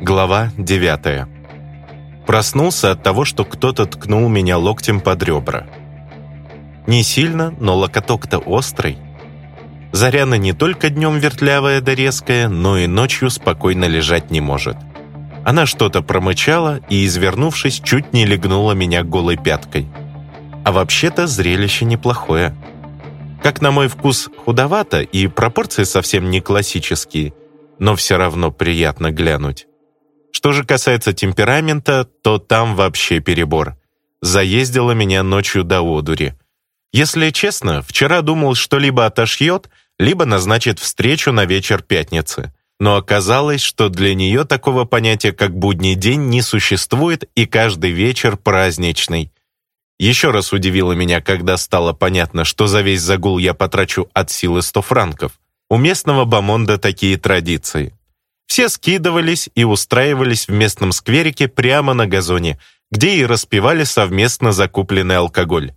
Глава 9. Проснулся от того, что кто-то ткнул меня локтем под ребра. Не сильно, но локоток-то острый. Заряна не только днем вертлявая да резкая, но и ночью спокойно лежать не может. Она что-то промычала и, извернувшись, чуть не легнула меня голой пяткой. А вообще-то зрелище неплохое. Как на мой вкус худовато и пропорции совсем не классические, но все равно приятно глянуть. Что же касается темперамента, то там вообще перебор. Заездила меня ночью до одури. Если честно, вчера думал, что либо отошьет, либо назначит встречу на вечер пятницы. Но оказалось, что для нее такого понятия, как будний день, не существует, и каждый вечер праздничный. Еще раз удивило меня, когда стало понятно, что за весь загул я потрачу от силы 100 франков. У местного бомонда такие традиции. Все скидывались и устраивались в местном скверике прямо на газоне, где и распивали совместно закупленный алкоголь.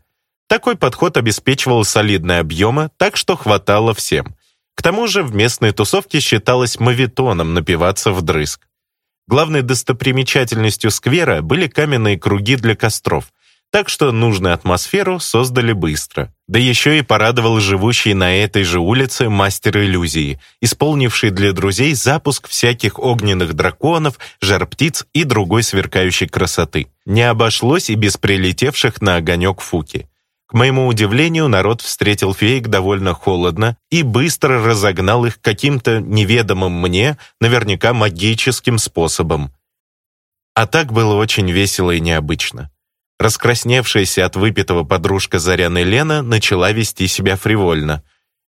Такой подход обеспечивал солидные объемы, так что хватало всем. К тому же в местной тусовке считалось мавитоном напиваться вдрызг. Главной достопримечательностью сквера были каменные круги для костров – так что нужную атмосферу создали быстро. Да еще и порадовал живущий на этой же улице мастер иллюзии, исполнивший для друзей запуск всяких огненных драконов, жар-птиц и другой сверкающей красоты. Не обошлось и без прилетевших на огонек фуки. К моему удивлению, народ встретил феек довольно холодно и быстро разогнал их каким-то неведомым мне, наверняка магическим способом. А так было очень весело и необычно. Раскрасневшаяся от выпитого подружка Заряны Лена начала вести себя фривольно.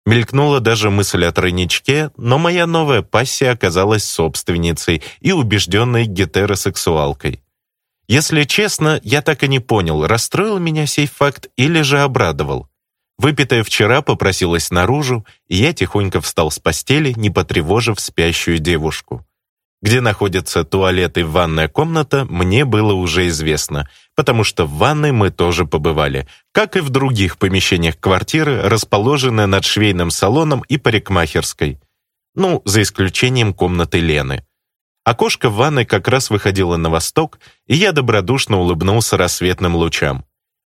Мелькнула даже мысль о тройничке, но моя новая пассия оказалась собственницей и убежденной гетеросексуалкой. Если честно, я так и не понял, расстроил меня сей факт или же обрадовал. Выпитая вчера попросилась наружу, и я тихонько встал с постели, не потревожив спящую девушку. Где находятся туалет и ванная комната, мне было уже известно, потому что в ванной мы тоже побывали, как и в других помещениях квартиры, расположенной над швейным салоном и парикмахерской. Ну, за исключением комнаты Лены. Окошко в ванной как раз выходило на восток, и я добродушно улыбнулся рассветным лучам.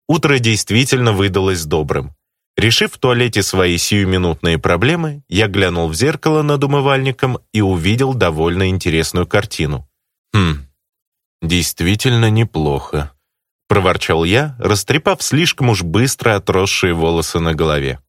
Утро действительно выдалось добрым. Решив в туалете свои сиюминутные проблемы, я глянул в зеркало над умывальником и увидел довольно интересную картину. Хм, действительно неплохо проворчал я, растрепав слишком уж быстро отросшие волосы на голове.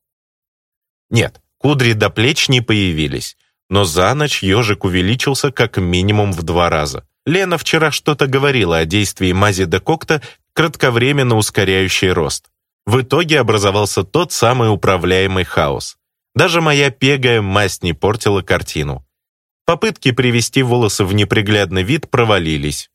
Нет, кудри до плеч не появились, но за ночь ежик увеличился как минимум в два раза. Лена вчера что-то говорила о действии мази декокта кратковременно ускоряющей рост. В итоге образовался тот самый управляемый хаос. Даже моя пегая масть не портила картину. Попытки привести волосы в неприглядный вид провалились.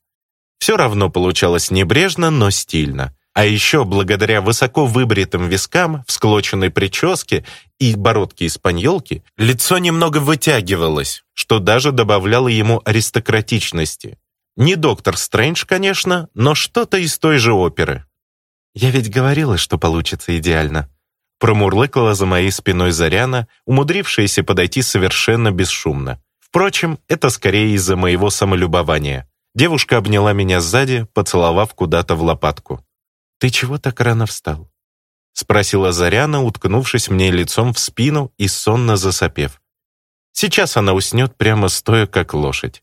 Все равно получалось небрежно, но стильно. А еще благодаря высоко выбритым вискам, всклоченной прическе и бородке испаньолки, лицо немного вытягивалось, что даже добавляло ему аристократичности. Не доктор Стрэндж, конечно, но что-то из той же оперы. «Я ведь говорила, что получится идеально», промурлыкала за моей спиной Заряна, умудрившаяся подойти совершенно бесшумно. Впрочем, это скорее из-за моего самолюбования. Девушка обняла меня сзади, поцеловав куда-то в лопатку. «Ты чего так рано встал?» — спросила Заряна, уткнувшись мне лицом в спину и сонно засопев. Сейчас она уснет прямо стоя, как лошадь.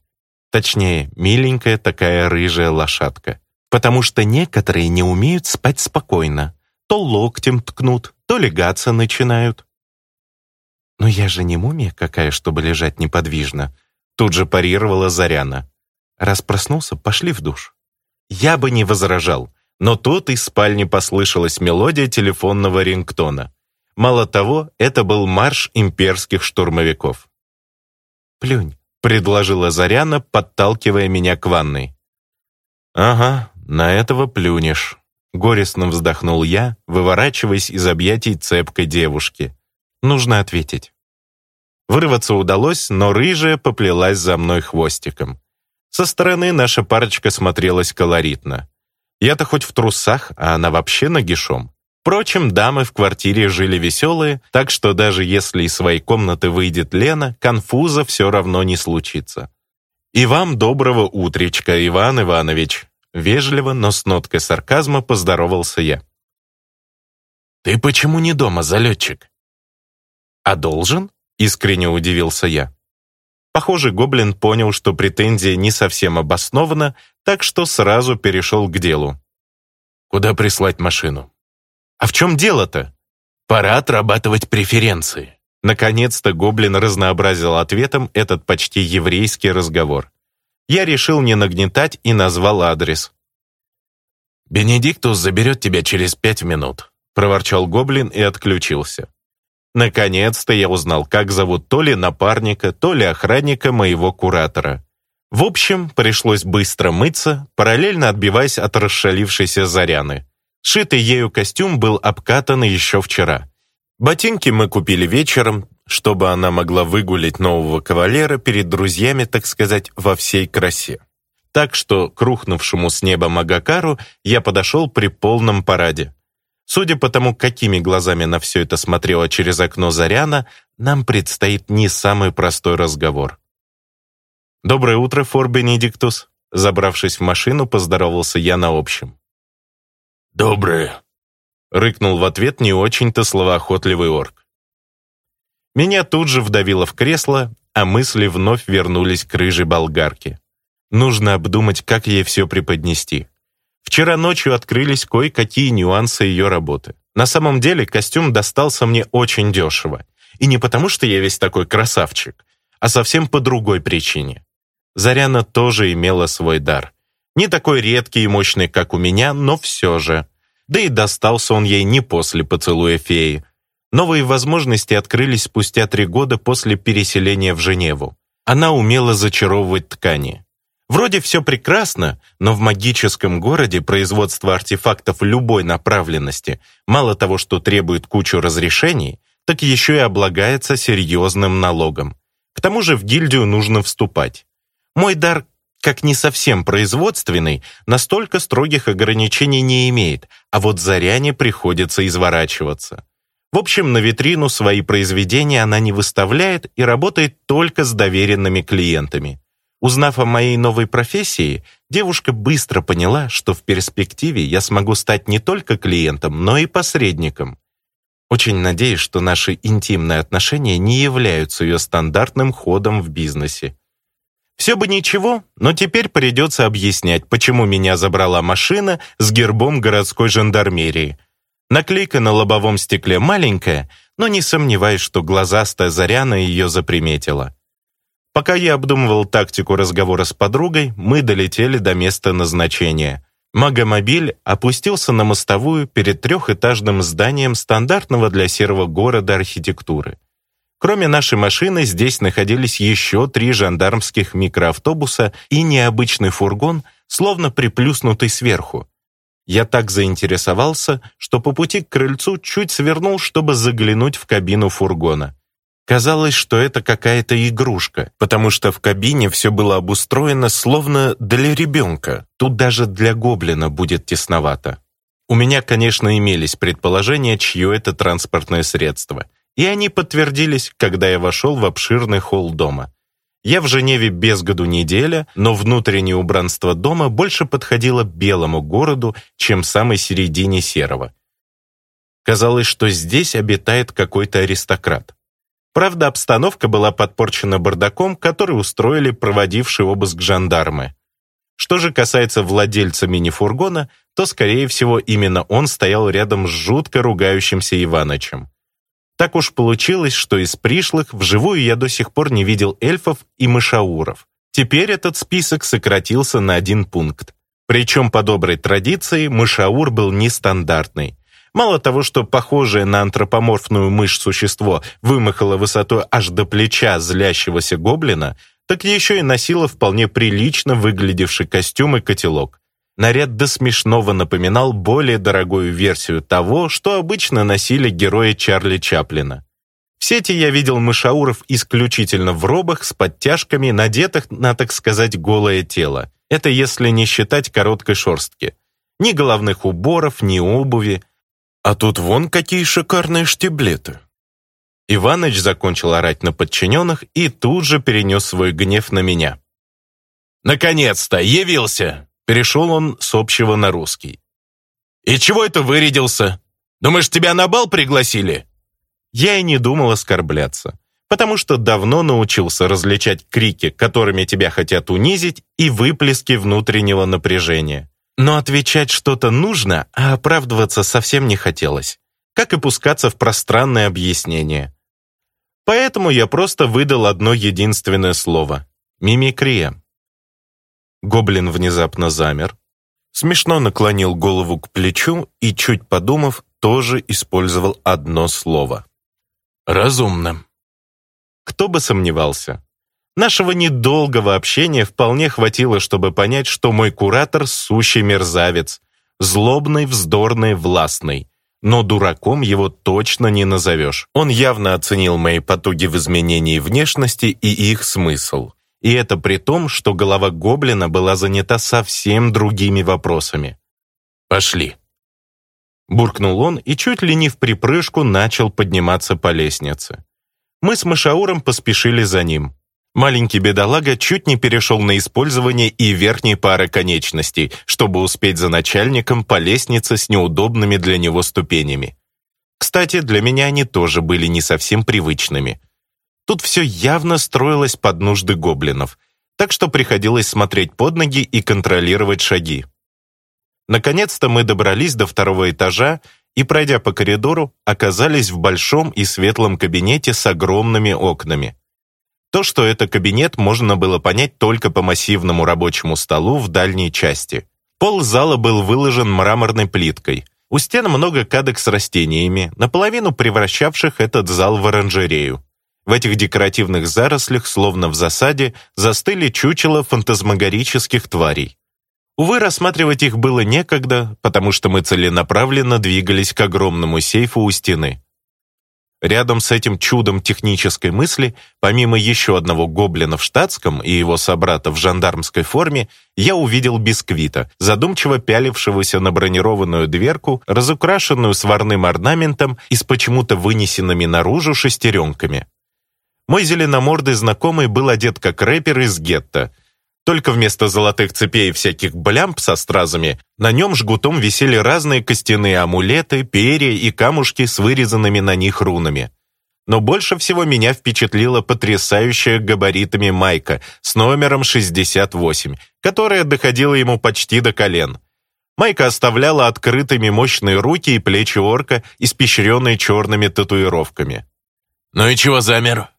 Точнее, миленькая такая рыжая лошадка. Потому что некоторые не умеют спать спокойно. То локтем ткнут, то легаться начинают. «Но я же не мумия какая, чтобы лежать неподвижно», — тут же парировала Заряна. Раз проснулся, пошли в душ. Я бы не возражал, но тут из спальни послышалась мелодия телефонного рингтона. Мало того, это был марш имперских штурмовиков. «Плюнь», — предложила Заряна, подталкивая меня к ванной. «Ага, на этого плюнешь», — горестно вздохнул я, выворачиваясь из объятий цепкой девушки. «Нужно ответить». Вырваться удалось, но рыжая поплелась за мной хвостиком. Со стороны наша парочка смотрелась колоритно. Я-то хоть в трусах, а она вообще нагишом. Впрочем, дамы в квартире жили веселые, так что даже если из своей комнаты выйдет Лена, конфуза все равно не случится. «И вам доброго утречка, Иван Иванович!» Вежливо, но с ноткой сарказма поздоровался я. «Ты почему не дома, залетчик?» «А должен?» — искренне удивился я. Похоже, Гоблин понял, что претензия не совсем обоснована, так что сразу перешел к делу. «Куда прислать машину?» «А в чем дело-то?» «Пора отрабатывать преференции». Наконец-то Гоблин разнообразил ответом этот почти еврейский разговор. Я решил не нагнетать и назвал адрес. «Бенедиктус заберет тебя через пять минут», — проворчал Гоблин и отключился. Наконец-то я узнал, как зовут то ли напарника, то ли охранника моего куратора. В общем, пришлось быстро мыться, параллельно отбиваясь от расшалившейся Заряны. Шитый ею костюм был обкатан еще вчера. Ботинки мы купили вечером, чтобы она могла выгулить нового кавалера перед друзьями, так сказать, во всей красе. Так что к рухнувшему с неба Магакару я подошел при полном параде. Судя по тому, какими глазами на все это смотрела через окно Заряна, нам предстоит не самый простой разговор. «Доброе утро, Фор Бенедиктус!» Забравшись в машину, поздоровался я на общем. «Доброе!» — рыкнул в ответ не очень-то словоохотливый орк. Меня тут же вдавило в кресло, а мысли вновь вернулись к рыжей болгарке. Нужно обдумать, как ей все преподнести. Вчера ночью открылись кое-какие нюансы ее работы. На самом деле костюм достался мне очень дешево. И не потому, что я весь такой красавчик, а совсем по другой причине. Заряна тоже имела свой дар. Не такой редкий и мощный, как у меня, но все же. Да и достался он ей не после поцелуя феи. Новые возможности открылись спустя три года после переселения в Женеву. Она умела зачаровывать ткани. Вроде все прекрасно, но в магическом городе производство артефактов любой направленности мало того, что требует кучу разрешений, так еще и облагается серьезным налогом. К тому же в гильдию нужно вступать. Мой дар, как не совсем производственный, настолько строгих ограничений не имеет, а вот Заряне приходится изворачиваться. В общем, на витрину свои произведения она не выставляет и работает только с доверенными клиентами. Узнав о моей новой профессии, девушка быстро поняла, что в перспективе я смогу стать не только клиентом, но и посредником. Очень надеюсь, что наши интимные отношения не являются ее стандартным ходом в бизнесе. Все бы ничего, но теперь придется объяснять, почему меня забрала машина с гербом городской жандармерии. Наклейка на лобовом стекле маленькая, но не сомневаюсь, что глазастая Заряна ее заприметила. Пока я обдумывал тактику разговора с подругой, мы долетели до места назначения. Магомобиль опустился на мостовую перед трехэтажным зданием стандартного для серого города архитектуры. Кроме нашей машины, здесь находились еще три жандармских микроавтобуса и необычный фургон, словно приплюснутый сверху. Я так заинтересовался, что по пути к крыльцу чуть свернул, чтобы заглянуть в кабину фургона. Казалось, что это какая-то игрушка, потому что в кабине все было обустроено словно для ребенка. Тут даже для гоблина будет тесновато. У меня, конечно, имелись предположения, чье это транспортное средство. И они подтвердились, когда я вошел в обширный холл дома. Я в Женеве без году неделя, но внутреннее убранство дома больше подходило белому городу, чем самой середине серого. Казалось, что здесь обитает какой-то аристократ. Правда, обстановка была подпорчена бардаком, который устроили проводившие обыск жандармы. Что же касается владельца мини-фургона, то, скорее всего, именно он стоял рядом с жутко ругающимся Иванычем. Так уж получилось, что из пришлых вживую я до сих пор не видел эльфов и мышауров. Теперь этот список сократился на один пункт. Причем, по доброй традиции, мышаур был нестандартный. Мало того, что похожее на антропоморфную мышь существо вымахало высотой аж до плеча злящегося гоблина, так еще и носило вполне прилично выглядевший костюм и котелок. Наряд до смешного напоминал более дорогую версию того, что обычно носили герои Чарли Чаплина. В сети я видел мышауров исключительно в робах с подтяжками, надетых на, так сказать, голое тело. Это если не считать короткой шорстки. Ни головных уборов, ни обуви. А тут вон какие шикарные штиблеты. Иваныч закончил орать на подчиненных и тут же перенес свой гнев на меня. «Наконец-то! Явился!» Перешел он с общего на русский. «И чего это вырядился? Думаешь, тебя на бал пригласили?» Я и не думал оскорбляться, потому что давно научился различать крики, которыми тебя хотят унизить, и выплески внутреннего напряжения. Но отвечать что-то нужно, а оправдываться совсем не хотелось, как и пускаться в пространное объяснение. Поэтому я просто выдал одно единственное слово — мимикрия. Гоблин внезапно замер, смешно наклонил голову к плечу и, чуть подумав, тоже использовал одно слово. «Разумно». Кто бы сомневался. Нашего недолгого общения вполне хватило, чтобы понять, что мой куратор — сущий мерзавец. Злобный, вздорный, властный. Но дураком его точно не назовешь. Он явно оценил мои потуги в изменении внешности и их смысл. И это при том, что голова гоблина была занята совсем другими вопросами. «Пошли». Буркнул он и чуть ли не в припрыжку начал подниматься по лестнице. Мы с Машауром поспешили за ним. Маленький бедолага чуть не перешел на использование и верхней пары конечностей, чтобы успеть за начальником по лестнице с неудобными для него ступенями. Кстати, для меня они тоже были не совсем привычными. Тут все явно строилось под нужды гоблинов, так что приходилось смотреть под ноги и контролировать шаги. Наконец-то мы добрались до второго этажа и, пройдя по коридору, оказались в большом и светлом кабинете с огромными окнами. То, что это кабинет, можно было понять только по массивному рабочему столу в дальней части. Пол зала был выложен мраморной плиткой. У стен много кадок с растениями, наполовину превращавших этот зал в оранжерею. В этих декоративных зарослях, словно в засаде, застыли чучело фантазмагорических тварей. Увы, рассматривать их было некогда, потому что мы целенаправленно двигались к огромному сейфу у стены. Рядом с этим чудом технической мысли, помимо еще одного гоблина в штатском и его собрата в жандармской форме, я увидел бисквита, задумчиво пялившегося на бронированную дверку, разукрашенную сварным орнаментом и с почему-то вынесенными наружу шестеренками. Мой зеленомордый знакомый был одет как рэпер из гетто — только вместо золотых цепей и всяких блямб со стразами на нем жгутом висели разные костяные амулеты, перья и камушки с вырезанными на них рунами. Но больше всего меня впечатлила потрясающая габаритами майка с номером 68, которая доходила ему почти до колен. Майка оставляла открытыми мощные руки и плечи орка, испещренные черными татуировками. «Ну и чего замер?»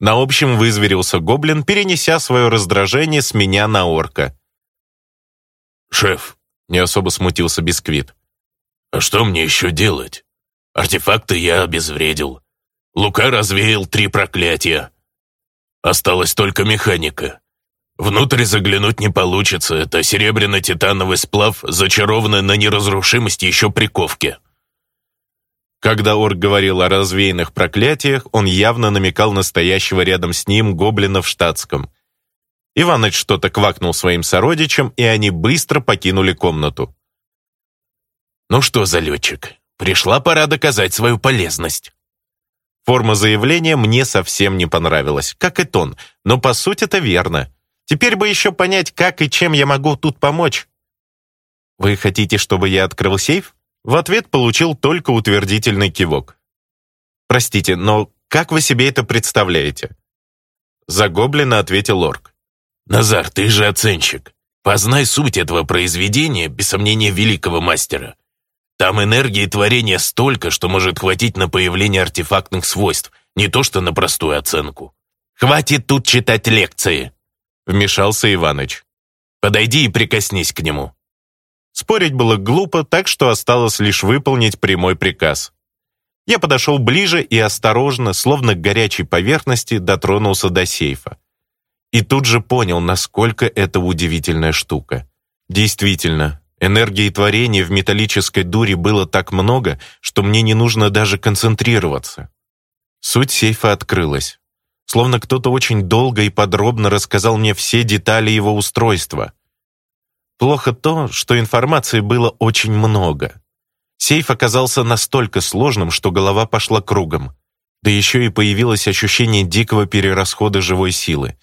На общем вызверился гоблин, перенеся свое раздражение с меня на орка. «Шеф», — не особо смутился Бисквит, — «а что мне еще делать? Артефакты я обезвредил. Лука развеял три проклятия. Осталась только механика. Внутрь заглянуть не получится, это серебряно-титановый сплав, зачарованный на неразрушимость еще приковки». Когда Орг говорил о развеянных проклятиях, он явно намекал настоящего рядом с ним гоблина в штатском. Иваныч что-то квакнул своим сородичам, и они быстро покинули комнату. «Ну что, залетчик, пришла пора доказать свою полезность». Форма заявления мне совсем не понравилась, как и тон, но по сути это верно. Теперь бы еще понять, как и чем я могу тут помочь. «Вы хотите, чтобы я открыл сейф?» В ответ получил только утвердительный кивок. «Простите, но как вы себе это представляете?» Загобленно ответил орк. «Назар, ты же оценщик. Познай суть этого произведения, без сомнения, великого мастера. Там энергии творения столько, что может хватить на появление артефактных свойств, не то что на простую оценку. Хватит тут читать лекции!» Вмешался Иваныч. «Подойди и прикоснись к нему». Спорить было глупо, так что осталось лишь выполнить прямой приказ. Я подошел ближе и осторожно, словно к горячей поверхности, дотронулся до сейфа. И тут же понял, насколько это удивительная штука. Действительно, энергии творения в металлической дуре было так много, что мне не нужно даже концентрироваться. Суть сейфа открылась. Словно кто-то очень долго и подробно рассказал мне все детали его устройства – Плохо то, что информации было очень много. Сейф оказался настолько сложным, что голова пошла кругом. Да еще и появилось ощущение дикого перерасхода живой силы.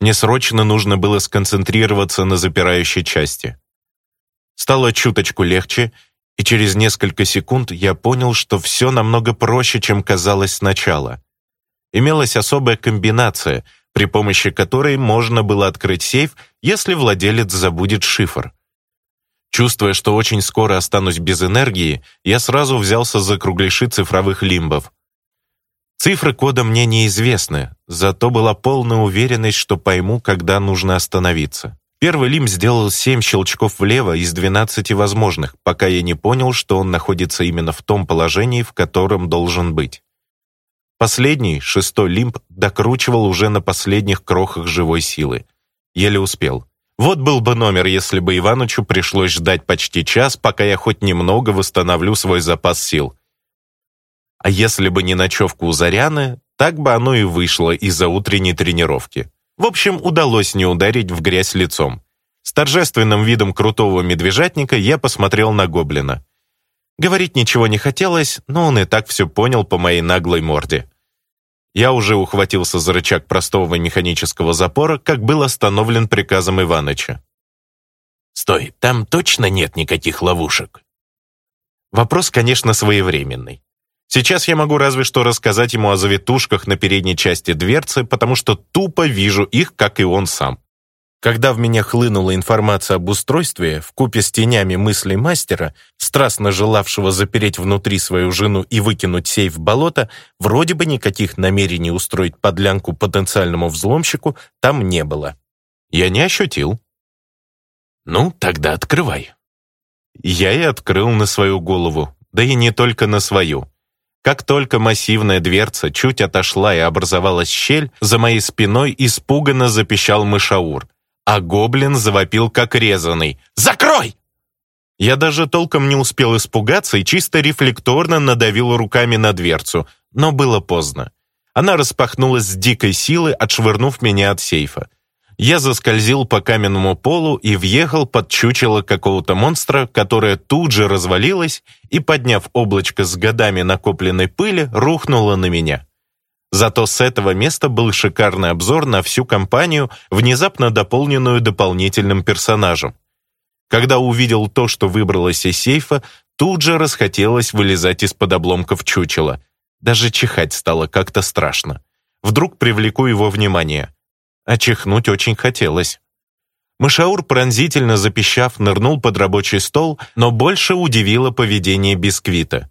Мне срочно нужно было сконцентрироваться на запирающей части. Стало чуточку легче, и через несколько секунд я понял, что все намного проще, чем казалось сначала. Имелась особая комбинация — при помощи которой можно было открыть сейф, если владелец забудет шифр. Чувствуя, что очень скоро останусь без энергии, я сразу взялся за кругляши цифровых лимбов. Цифры кода мне неизвестны, зато была полная уверенность, что пойму, когда нужно остановиться. Первый лимб сделал 7 щелчков влево из 12 возможных, пока я не понял, что он находится именно в том положении, в котором должен быть. Последний, шестой лимб, докручивал уже на последних крохах живой силы. Еле успел. Вот был бы номер, если бы Иванычу пришлось ждать почти час, пока я хоть немного восстановлю свой запас сил. А если бы не ночевку у Заряны, так бы оно и вышло из-за утренней тренировки. В общем, удалось не ударить в грязь лицом. С торжественным видом крутого медвежатника я посмотрел на гоблина. Говорить ничего не хотелось, но он и так все понял по моей наглой морде. Я уже ухватился за рычаг простого механического запора, как был остановлен приказом Иваныча. «Стой, там точно нет никаких ловушек?» Вопрос, конечно, своевременный. Сейчас я могу разве что рассказать ему о завитушках на передней части дверцы, потому что тупо вижу их, как и он сам. Когда в меня хлынула информация об устройстве, в купе с тенями мыслей мастера, страстно желавшего запереть внутри свою жену и выкинуть сейф в болото, вроде бы никаких намерений устроить подлянку потенциальному взломщику там не было. Я не ощутил. «Ну, тогда открывай». Я и открыл на свою голову, да и не только на свою. Как только массивная дверца чуть отошла и образовалась щель, за моей спиной испуганно запищал мышаур а гоблин завопил как резанный. «Закрой!» Я даже толком не успел испугаться и чисто рефлекторно надавил руками на дверцу, но было поздно. Она распахнулась с дикой силы, отшвырнув меня от сейфа. Я заскользил по каменному полу и въехал под чучело какого-то монстра, которое тут же развалилось и, подняв облачко с годами накопленной пыли, рухнуло на меня. Зато с этого места был шикарный обзор на всю компанию, внезапно дополненную дополнительным персонажем. Когда увидел то, что выбралось из сейфа, тут же расхотелось вылезать из-под обломков чучела. Даже чихать стало как-то страшно. Вдруг привлеку его внимание. А чихнуть очень хотелось. Мышаур пронзительно запищав, нырнул под рабочий стол, но больше удивило поведение бисквита.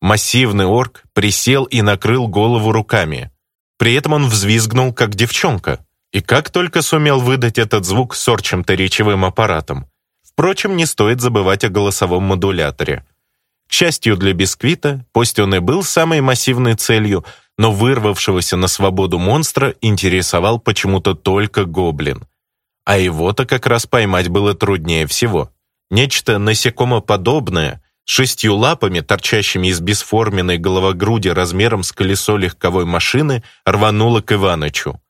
Массивный орк присел и накрыл голову руками. При этом он взвизгнул, как девчонка. И как только сумел выдать этот звук сорчим-то речевым аппаратом. Впрочем, не стоит забывать о голосовом модуляторе. К счастью для Бисквита, пусть он и был самой массивной целью, но вырвавшегося на свободу монстра интересовал почему-то только гоблин. А его-то как раз поймать было труднее всего. Нечто насекомоподобное — шестью лапами, торчащими из бесформенной головогруди размером с колесо легковой машины, рванула к Иванычу.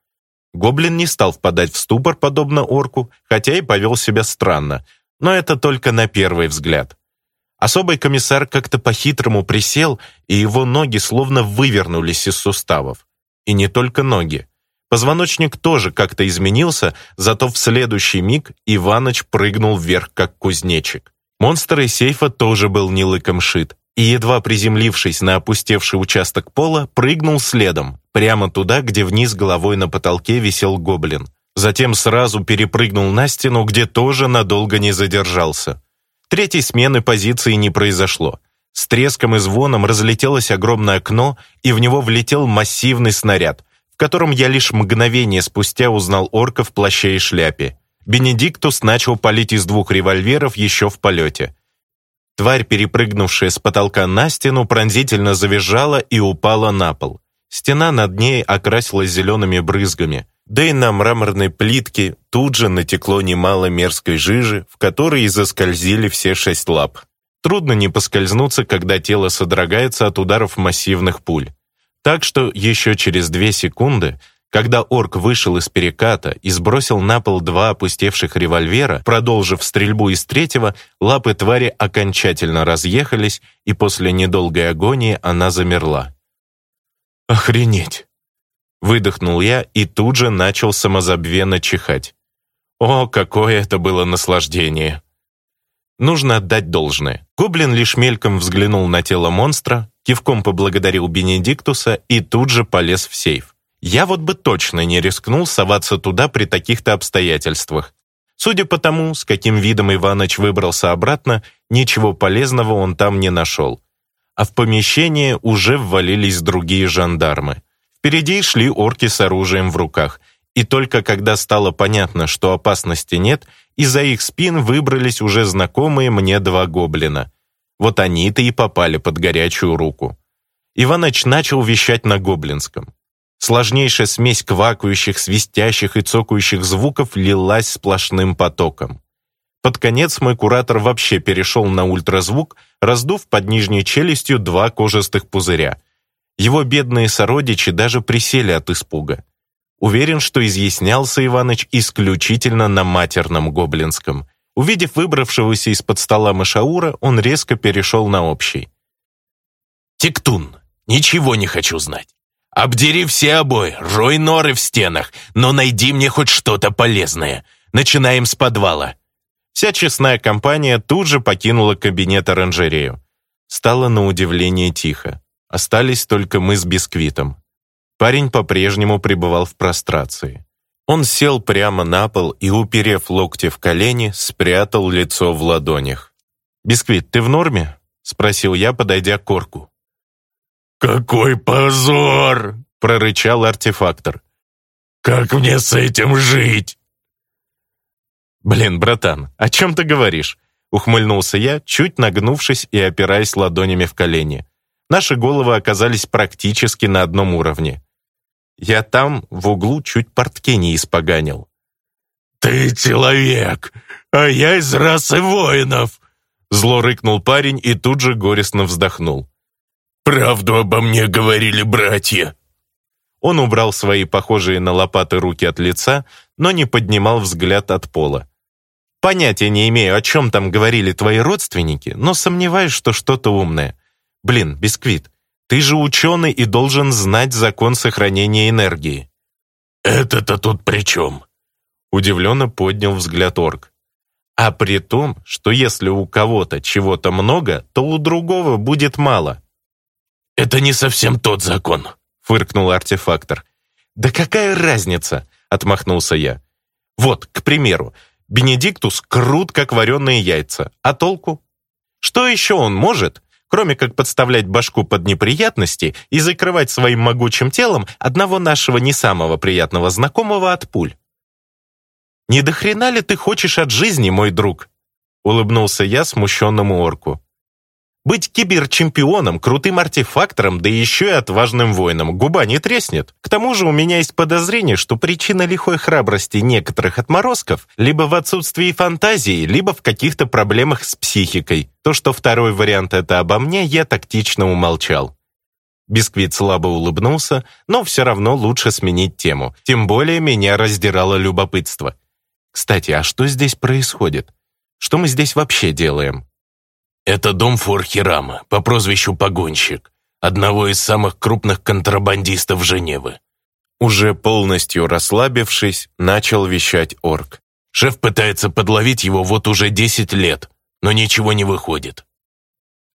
Гоблин не стал впадать в ступор, подобно орку, хотя и повел себя странно, но это только на первый взгляд. Особый комиссар как-то по-хитрому присел, и его ноги словно вывернулись из суставов. И не только ноги. Позвоночник тоже как-то изменился, зато в следующий миг Иваныч прыгнул вверх, как кузнечик. Монстр из сейфа тоже был не лыком шит, и, едва приземлившись на опустевший участок пола, прыгнул следом, прямо туда, где вниз головой на потолке висел гоблин. Затем сразу перепрыгнул на стену, где тоже надолго не задержался. Третьей смены позиции не произошло. С треском и звоном разлетелось огромное окно, и в него влетел массивный снаряд, в котором я лишь мгновение спустя узнал орка в плаще и шляпе. Бенедиктус начал палить из двух револьверов еще в полете. Тварь, перепрыгнувшая с потолка на стену, пронзительно завизжала и упала на пол. Стена над ней окрасилась зелеными брызгами. Да и на мраморной плитке тут же натекло немало мерзкой жижи, в которой и заскользили все шесть лап. Трудно не поскользнуться, когда тело содрогается от ударов массивных пуль. Так что еще через две секунды – когда орк вышел из переката и сбросил на пол два опустевших револьвера, продолжив стрельбу из третьего, лапы твари окончательно разъехались, и после недолгой агонии она замерла. «Охренеть!» Выдохнул я и тут же начал самозабвенно чихать. О, какое это было наслаждение! Нужно отдать должное. Гоблин лишь мельком взглянул на тело монстра, кивком поблагодарил Бенедиктуса и тут же полез в сейф. Я вот бы точно не рискнул соваться туда при таких-то обстоятельствах. Судя по тому, с каким видом Иваныч выбрался обратно, ничего полезного он там не нашел. А в помещение уже ввалились другие жандармы. Впереди шли орки с оружием в руках. И только когда стало понятно, что опасности нет, из-за их спин выбрались уже знакомые мне два гоблина. Вот они-то и попали под горячую руку. Иваныч начал вещать на гоблинском. Сложнейшая смесь квакающих, свистящих и цокающих звуков лилась сплошным потоком. Под конец мой куратор вообще перешел на ультразвук, раздув под нижней челюстью два кожистых пузыря. Его бедные сородичи даже присели от испуга. Уверен, что изъяснялся Иваныч исключительно на матерном гоблинском. Увидев выбравшегося из-под стола Машаура, он резко перешел на общий. «Тектун, ничего не хочу знать. Обдери все обои, рой норы в стенах, но найди мне хоть что-то полезное. Начинаем с подвала». Вся честная компания тут же покинула кабинет оранжерею. Стало на удивление тихо. Остались только мы с бисквитом. Парень по-прежнему пребывал в прострации. Он сел прямо на пол и, уперев локти в колени, спрятал лицо в ладонях. «Бисквит, ты в норме?» — спросил я, подойдя к корку. «Какой позор!» — прорычал артефактор. «Как мне с этим жить?» «Блин, братан, о чем ты говоришь?» — ухмыльнулся я, чуть нагнувшись и опираясь ладонями в колени. Наши головы оказались практически на одном уровне. Я там, в углу, чуть портки не испоганил. «Ты человек, а я из расы воинов!» Зло рыкнул парень и тут же горестно вздохнул. Правду обо мне говорили братья!» Он убрал свои похожие на лопаты руки от лица, но не поднимал взгляд от пола. «Понятия не имею, о чем там говорили твои родственники, но сомневаюсь, что что-то умное. Блин, Бисквит, ты же ученый и должен знать закон сохранения энергии». «Это-то тут при чем?» Удивленно поднял взгляд орк. А при том, что если у кого-то чего-то много, то у другого будет мало. «Это не совсем тот закон», — фыркнул артефактор. «Да какая разница?» — отмахнулся я. «Вот, к примеру, Бенедиктус крут, как вареные яйца. А толку? Что еще он может, кроме как подставлять башку под неприятности и закрывать своим могучим телом одного нашего не самого приятного знакомого от пуль? «Не до хрена ли ты хочешь от жизни, мой друг?» — улыбнулся я смущенному орку. Быть киберчемпионом, крутым артефактором, да еще и отважным воином губа не треснет. К тому же у меня есть подозрение, что причина лихой храбрости некоторых отморозков либо в отсутствии фантазии, либо в каких-то проблемах с психикой. То, что второй вариант это обо мне, я тактично умолчал. Бисквит слабо улыбнулся, но все равно лучше сменить тему. Тем более меня раздирало любопытство. Кстати, а что здесь происходит? Что мы здесь вообще делаем? Это дом Форхирама по прозвищу Погонщик, одного из самых крупных контрабандистов Женевы. Уже полностью расслабившись, начал вещать орк. Шеф пытается подловить его вот уже 10 лет, но ничего не выходит.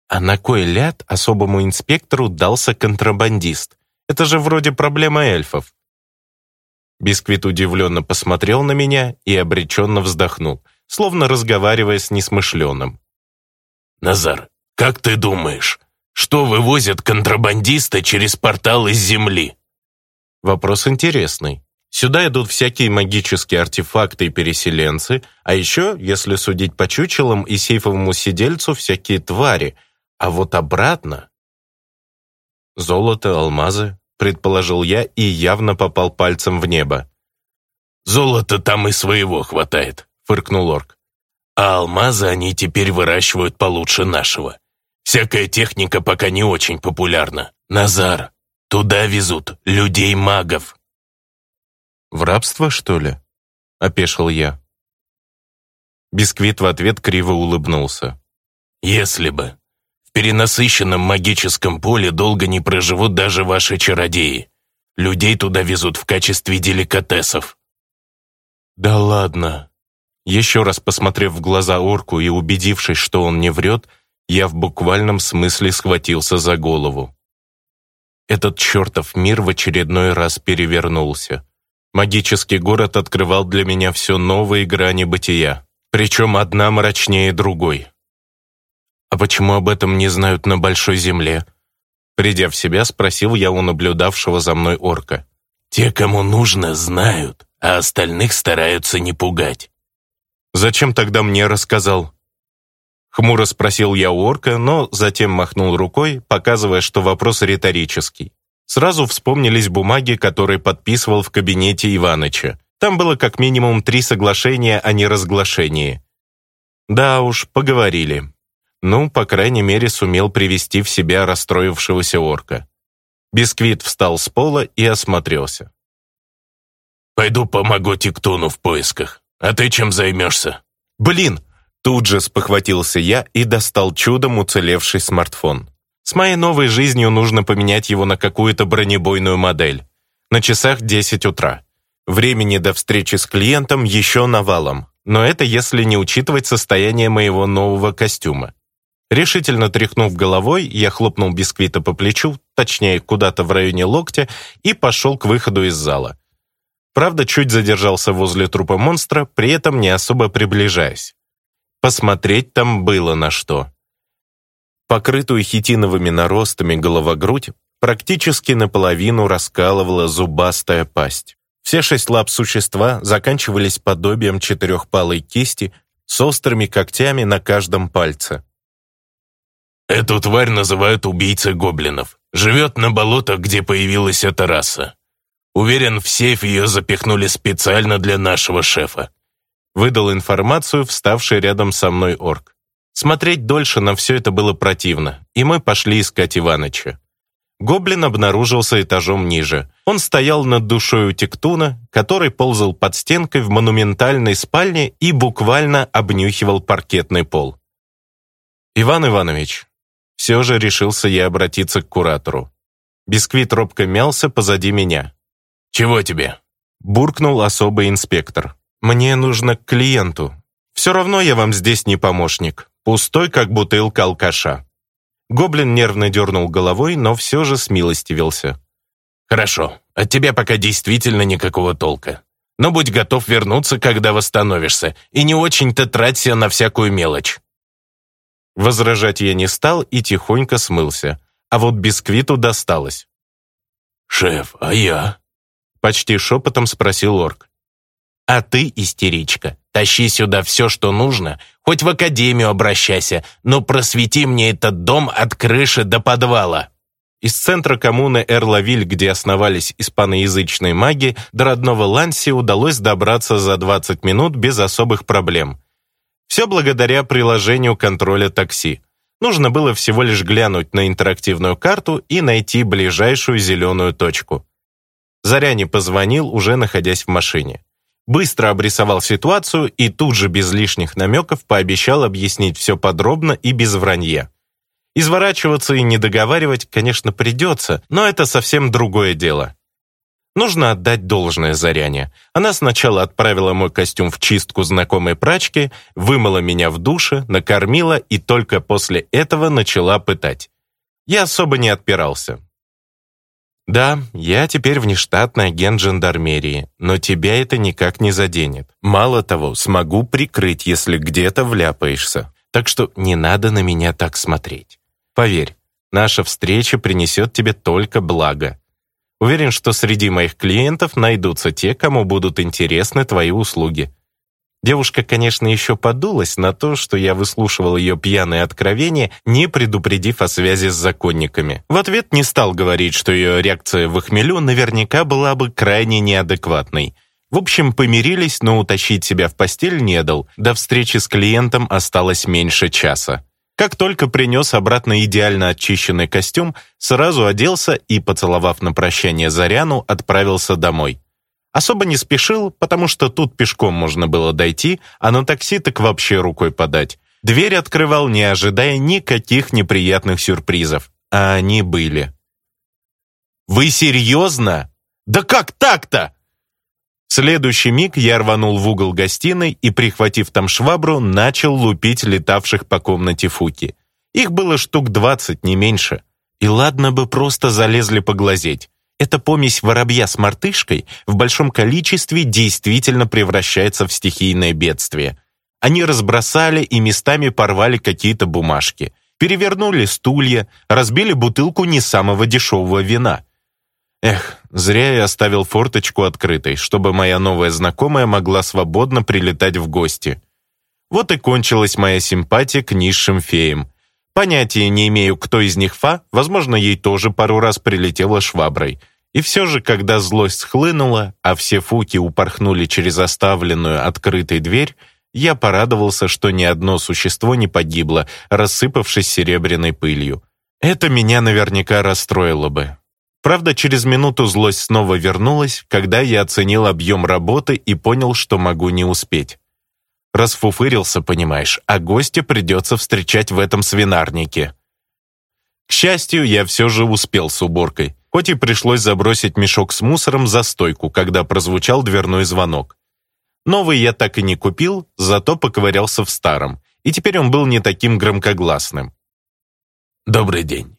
А на кой ляд особому инспектору дался контрабандист? Это же вроде проблема эльфов. Бисквит удивленно посмотрел на меня и обреченно вздохнул, словно разговаривая с несмышленым. Назар, как ты думаешь, что вывозят контрабандисты через портал из Земли? Вопрос интересный. Сюда идут всякие магические артефакты и переселенцы, а еще, если судить по чучелам и сейфовому сидельцу, всякие твари. А вот обратно... Золото, алмазы, предположил я и явно попал пальцем в небо. «Золота там и своего хватает», — фыркнул орк. А алмазы они теперь выращивают получше нашего. Всякая техника пока не очень популярна. Назар, туда везут людей-магов. «В рабство, что ли?» — опешил я. Бисквит в ответ криво улыбнулся. «Если бы. В перенасыщенном магическом поле долго не проживут даже ваши чародеи. Людей туда везут в качестве деликатесов». «Да ладно», еще раз посмотрев в глаза орку и убедившись, что он не врет, я в буквальном смысле схватился за голову. Этот чертов мир в очередной раз перевернулся. Магический город открывал для меня все новые грани бытия, причем одна мрачнее другой. «А почему об этом не знают на Большой Земле?» Придя в себя, спросил я у наблюдавшего за мной орка. «Те, кому нужно, знают, а остальных стараются не пугать. «Зачем тогда мне рассказал?» Хмуро спросил я у орка, но затем махнул рукой, показывая, что вопрос риторический. Сразу вспомнились бумаги, которые подписывал в кабинете Иваныча. Там было как минимум три соглашения о неразглашении. Да уж, поговорили. Ну, по крайней мере, сумел привести в себя расстроившегося орка. Бисквит встал с пола и осмотрелся. «Пойду помогу Тектону в поисках», «А ты чем займешься?» «Блин!» Тут же спохватился я и достал чудом уцелевший смартфон. С моей новой жизнью нужно поменять его на какую-то бронебойную модель. На часах 10 утра. Времени до встречи с клиентом еще навалом, но это если не учитывать состояние моего нового костюма. Решительно тряхнув головой, я хлопнул бисквита по плечу, точнее, куда-то в районе локтя, и пошел к выходу из зала. Правда, чуть задержался возле трупа монстра, при этом не особо приближаясь. Посмотреть там было на что. Покрытую хитиновыми наростами голова-грудь практически наполовину раскалывала зубастая пасть. Все шесть лап существа заканчивались подобием четырехпалой кисти с острыми когтями на каждом пальце. «Эту тварь называют убийцей гоблинов. Живет на болотах, где появилась эта раса. Уверен, в сейф ее запихнули специально для нашего шефа. Выдал информацию, вставший рядом со мной орк. Смотреть дольше на все это было противно, и мы пошли искать Иваныча. Гоблин обнаружился этажом ниже. Он стоял над душою Тектуна, который ползал под стенкой в монументальной спальне и буквально обнюхивал паркетный пол. «Иван Иванович», все же решился я обратиться к куратору. Бисквит робко мялся позади меня. «Чего тебе?» — буркнул особый инспектор. «Мне нужно к клиенту. Все равно я вам здесь не помощник. Пустой, как бутылка алкаша». Гоблин нервно дернул головой, но все же смилостивился. «Хорошо, от тебя пока действительно никакого толка. Но будь готов вернуться, когда восстановишься, и не очень-то траться на всякую мелочь». Возражать я не стал и тихонько смылся, а вот бисквиту досталось. «Шеф, а я?» — почти шепотом спросил орк. «А ты, истеричка, тащи сюда все, что нужно, хоть в академию обращайся, но просвети мне этот дом от крыши до подвала». Из центра коммуны Эрлавиль, где основались испаноязычные маги, до родного Ланси удалось добраться за 20 минут без особых проблем. Все благодаря приложению контроля такси. Нужно было всего лишь глянуть на интерактивную карту и найти ближайшую зеленую точку. Заряне позвонил, уже находясь в машине. Быстро обрисовал ситуацию и тут же без лишних намеков пообещал объяснить все подробно и без вранья. Изворачиваться и не договаривать, конечно, придется, но это совсем другое дело. Нужно отдать должное Заряне. Она сначала отправила мой костюм в чистку знакомой прачки, вымыла меня в душе, накормила и только после этого начала пытать. Я особо не отпирался. «Да, я теперь внештатный агент жандармерии, но тебя это никак не заденет. Мало того, смогу прикрыть, если где-то вляпаешься. Так что не надо на меня так смотреть. Поверь, наша встреча принесет тебе только благо. Уверен, что среди моих клиентов найдутся те, кому будут интересны твои услуги. Девушка, конечно, еще подулась на то, что я выслушивал ее пьяные откровения, не предупредив о связи с законниками. В ответ не стал говорить, что ее реакция в хмелю наверняка была бы крайне неадекватной. В общем, помирились, но утащить себя в постель не дал. До встречи с клиентом осталось меньше часа. Как только принес обратно идеально очищенный костюм, сразу оделся и, поцеловав на прощание Заряну, отправился домой. Особо не спешил, потому что тут пешком можно было дойти, а на такси так вообще рукой подать. Дверь открывал, не ожидая никаких неприятных сюрпризов. А они были. «Вы серьезно? Да как так-то?» В следующий миг я рванул в угол гостиной и, прихватив там швабру, начал лупить летавших по комнате фуки. Их было штук двадцать, не меньше. И ладно бы просто залезли поглазеть. Эта помесь воробья с мартышкой в большом количестве действительно превращается в стихийное бедствие. Они разбросали и местами порвали какие-то бумажки, перевернули стулья, разбили бутылку не самого дешевого вина. Эх, зря я оставил форточку открытой, чтобы моя новая знакомая могла свободно прилетать в гости. Вот и кончилась моя симпатия к низшим феям – Понятия не имею, кто из них Фа, возможно, ей тоже пару раз прилетела шваброй. И все же, когда злость схлынула, а все фуки упорхнули через оставленную открытой дверь, я порадовался, что ни одно существо не погибло, рассыпавшись серебряной пылью. Это меня наверняка расстроило бы. Правда, через минуту злость снова вернулась, когда я оценил объем работы и понял, что могу не успеть. Расфуфырился, понимаешь, а гостя придется встречать в этом свинарнике. К счастью, я все же успел с уборкой, хоть и пришлось забросить мешок с мусором за стойку, когда прозвучал дверной звонок. Новый я так и не купил, зато поковырялся в старом, и теперь он был не таким громкогласным. «Добрый день».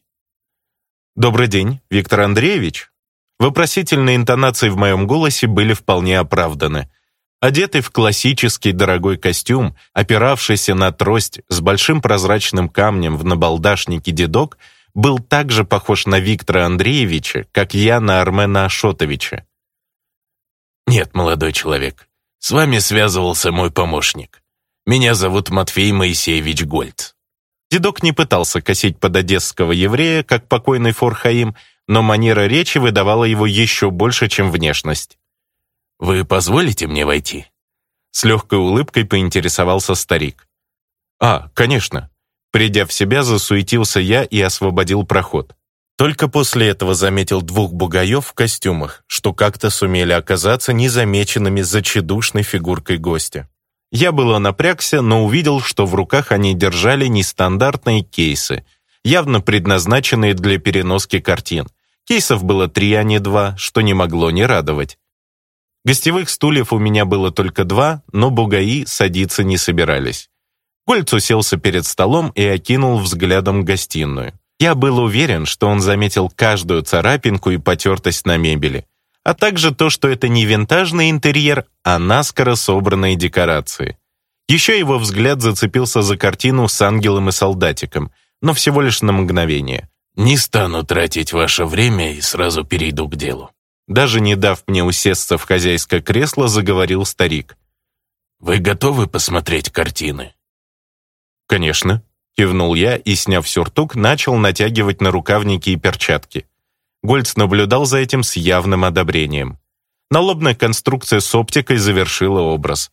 «Добрый день, Виктор Андреевич». Вопросительные интонации в моем голосе были вполне оправданы одетый в классический дорогой костюм, опиравшийся на трость с большим прозрачным камнем в набалдашнике дедок, был так же похож на Виктора Андреевича, как я на Армена Ашотовича. «Нет, молодой человек, с вами связывался мой помощник. Меня зовут Матвей Моисеевич Гольд». Дедок не пытался косить под одесского еврея, как покойный Форхаим, но манера речи выдавала его еще больше, чем внешность. «Вы позволите мне войти?» С легкой улыбкой поинтересовался старик. «А, конечно». Придя в себя, засуетился я и освободил проход. Только после этого заметил двух бугаев в костюмах, что как-то сумели оказаться незамеченными за чедушной фигуркой гостя. Я было напрягся, но увидел, что в руках они держали нестандартные кейсы, явно предназначенные для переноски картин. Кейсов было три, а не два, что не могло не радовать. Гостевых стульев у меня было только два, но бугаи садиться не собирались. Гольц уселся перед столом и окинул взглядом гостиную. Я был уверен, что он заметил каждую царапинку и потертость на мебели, а также то, что это не винтажный интерьер, а наскоро собранные декорации. Еще его взгляд зацепился за картину с ангелом и солдатиком, но всего лишь на мгновение. «Не стану тратить ваше время и сразу перейду к делу», даже не дав мне усесться в хозяйское кресло, заговорил старик. «Вы готовы посмотреть картины?» «Конечно», — кивнул я и, сняв сюртук, начал натягивать на рукавники и перчатки. Гольц наблюдал за этим с явным одобрением. Налобная конструкция с оптикой завершила образ.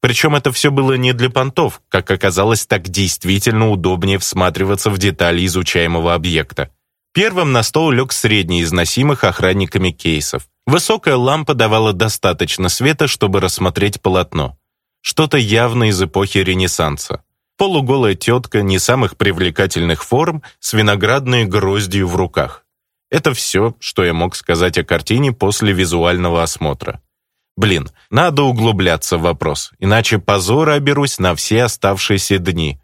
Причем это все было не для понтов, как оказалось, так действительно удобнее всматриваться в детали изучаемого объекта. Первым на стол лег средний из носимых охранниками кейсов. Высокая лампа давала достаточно света, чтобы рассмотреть полотно. Что-то явно из эпохи Ренессанса. Полуголая тетка не самых привлекательных форм с виноградной гроздью в руках. Это все, что я мог сказать о картине после визуального осмотра. Блин, надо углубляться в вопрос, иначе позора оберусь на все оставшиеся дни –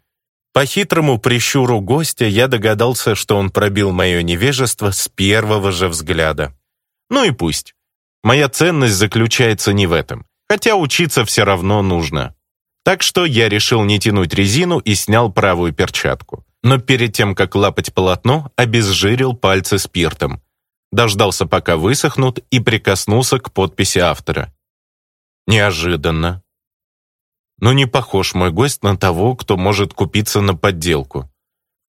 по хитрому прищуру гостя я догадался, что он пробил мое невежество с первого же взгляда. Ну и пусть. Моя ценность заключается не в этом, хотя учиться все равно нужно. Так что я решил не тянуть резину и снял правую перчатку. Но перед тем, как лапать полотно, обезжирил пальцы спиртом. Дождался, пока высохнут, и прикоснулся к подписи автора. Неожиданно, но не похож мой гость на того, кто может купиться на подделку.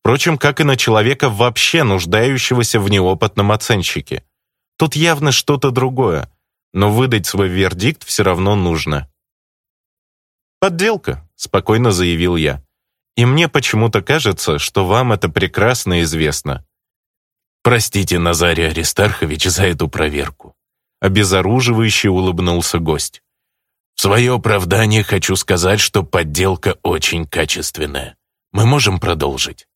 Впрочем, как и на человека, вообще нуждающегося в неопытном оценщике. Тут явно что-то другое, но выдать свой вердикт все равно нужно. «Подделка», — спокойно заявил я. «И мне почему-то кажется, что вам это прекрасно известно». «Простите, Назарий Аристархович, за эту проверку», — обезоруживающе улыбнулся гость свое оправдание хочу сказать, что подделка очень качественная. Мы можем продолжить?»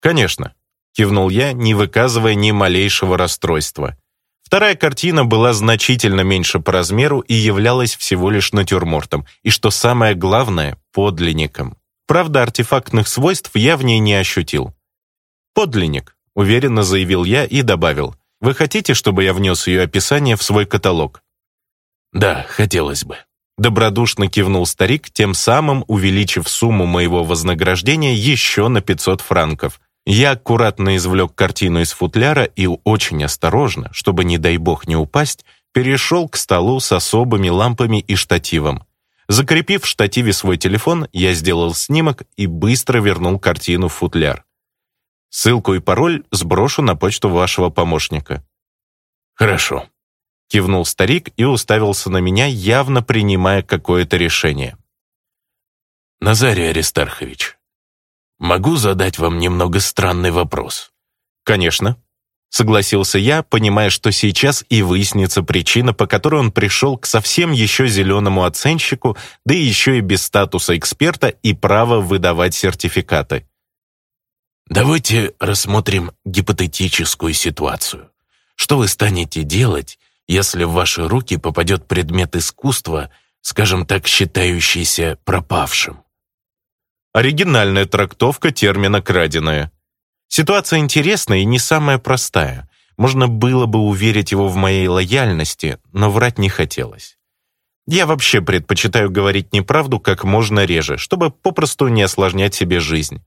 «Конечно», — кивнул я, не выказывая ни малейшего расстройства. Вторая картина была значительно меньше по размеру и являлась всего лишь натюрмортом, и, что самое главное, подлинником. Правда, артефактных свойств я в ней не ощутил. «Подлинник», — уверенно заявил я и добавил. «Вы хотите, чтобы я внес ее описание в свой каталог?» «Да, хотелось бы», Добродушно кивнул старик, тем самым увеличив сумму моего вознаграждения еще на 500 франков. Я аккуратно извлек картину из футляра и очень осторожно, чтобы, не дай бог, не упасть, перешел к столу с особыми лампами и штативом. Закрепив в штативе свой телефон, я сделал снимок и быстро вернул картину в футляр. Ссылку и пароль сброшу на почту вашего помощника. Хорошо. Кивнул старик и уставился на меня, явно принимая какое-то решение. «Назарий Аристархович, могу задать вам немного странный вопрос?» «Конечно», — согласился я, понимая, что сейчас и выяснится причина, по которой он пришел к совсем еще зеленому оценщику, да еще и без статуса эксперта и права выдавать сертификаты. «Давайте рассмотрим гипотетическую ситуацию. Что вы станете делать, если в ваши руки попадет предмет искусства, скажем так, считающийся пропавшим. Оригинальная трактовка термина «краденое». Ситуация интересная и не самая простая. Можно было бы уверить его в моей лояльности, но врать не хотелось. Я вообще предпочитаю говорить неправду как можно реже, чтобы попросту не осложнять себе жизнь.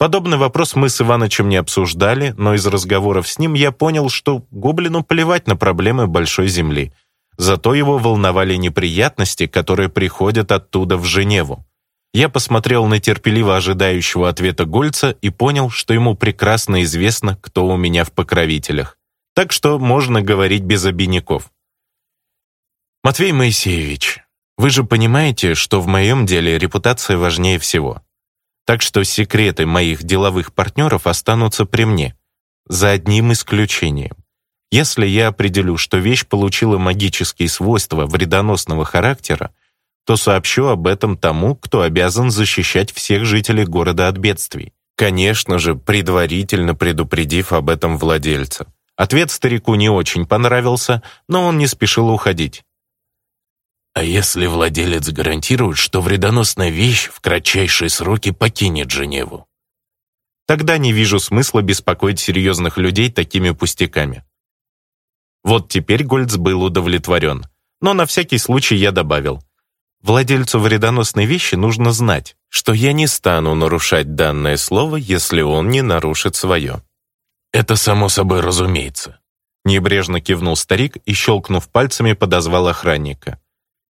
Подобный вопрос мы с Иванычем не обсуждали, но из разговоров с ним я понял, что гоблину плевать на проблемы Большой Земли. Зато его волновали неприятности, которые приходят оттуда в Женеву. Я посмотрел на терпеливо ожидающего ответа Гольца и понял, что ему прекрасно известно, кто у меня в покровителях. Так что можно говорить без обиняков. «Матвей Моисеевич, вы же понимаете, что в моем деле репутация важнее всего так что секреты моих деловых партнеров останутся при мне, за одним исключением. Если я определю, что вещь получила магические свойства вредоносного характера, то сообщу об этом тому, кто обязан защищать всех жителей города от бедствий. Конечно же, предварительно предупредив об этом владельца. Ответ старику не очень понравился, но он не спешил уходить. А если владелец гарантирует, что вредоносная вещь в кратчайшие сроки покинет Женеву? Тогда не вижу смысла беспокоить серьезных людей такими пустяками. Вот теперь Гольц был удовлетворен. Но на всякий случай я добавил. Владельцу вредоносной вещи нужно знать, что я не стану нарушать данное слово, если он не нарушит свое. Это само собой разумеется. Небрежно кивнул старик и, щелкнув пальцами, подозвал охранника.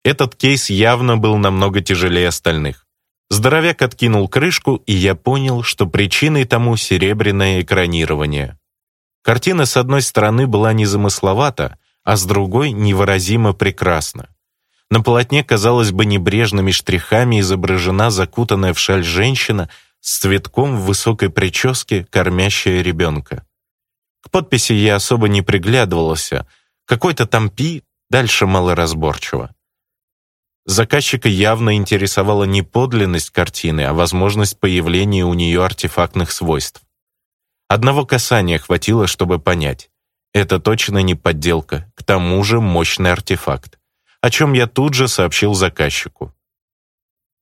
Этот кейс явно был намного тяжелее остальных. Здоровяк откинул крышку, и я понял, что причиной тому серебряное экранирование. Картина с одной стороны была незамысловата, а с другой невыразимо прекрасна. На полотне, казалось бы, небрежными штрихами изображена закутанная в шаль женщина с цветком в высокой прическе, кормящая ребенка. К подписи я особо не приглядывался. Какой-то там пи, дальше малоразборчиво. Заказчика явно интересовала не подлинность картины, а возможность появления у нее артефактных свойств. Одного касания хватило, чтобы понять. Это точно не подделка, к тому же мощный артефакт, о чем я тут же сообщил заказчику.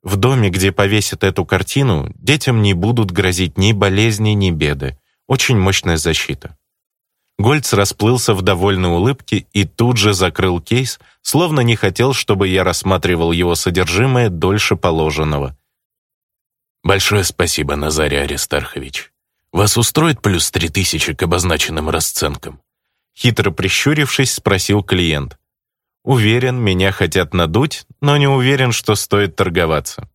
В доме, где повесят эту картину, детям не будут грозить ни болезни, ни беды. Очень мощная защита. Гольц расплылся в довольной улыбке и тут же закрыл кейс, словно не хотел, чтобы я рассматривал его содержимое дольше положенного. «Большое спасибо, Назарий Аристархович. Вас устроит плюс три тысячи к обозначенным расценкам?» Хитро прищурившись, спросил клиент. «Уверен, меня хотят надуть, но не уверен, что стоит торговаться».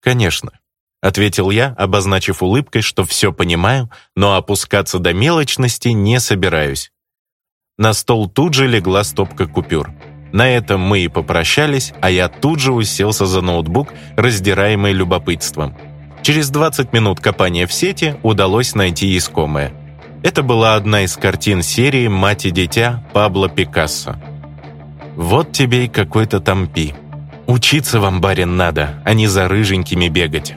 «Конечно. — ответил я, обозначив улыбкой, что все понимаю, но опускаться до мелочности не собираюсь. На стол тут же легла стопка купюр. На этом мы и попрощались, а я тут же уселся за ноутбук, раздираемый любопытством. Через 20 минут копания в сети удалось найти искомое. Это была одна из картин серии «Мать и дитя» Пабло Пикассо. «Вот тебе и какой-то тампи. Учиться вам, барин, надо, а не за рыженькими бегать».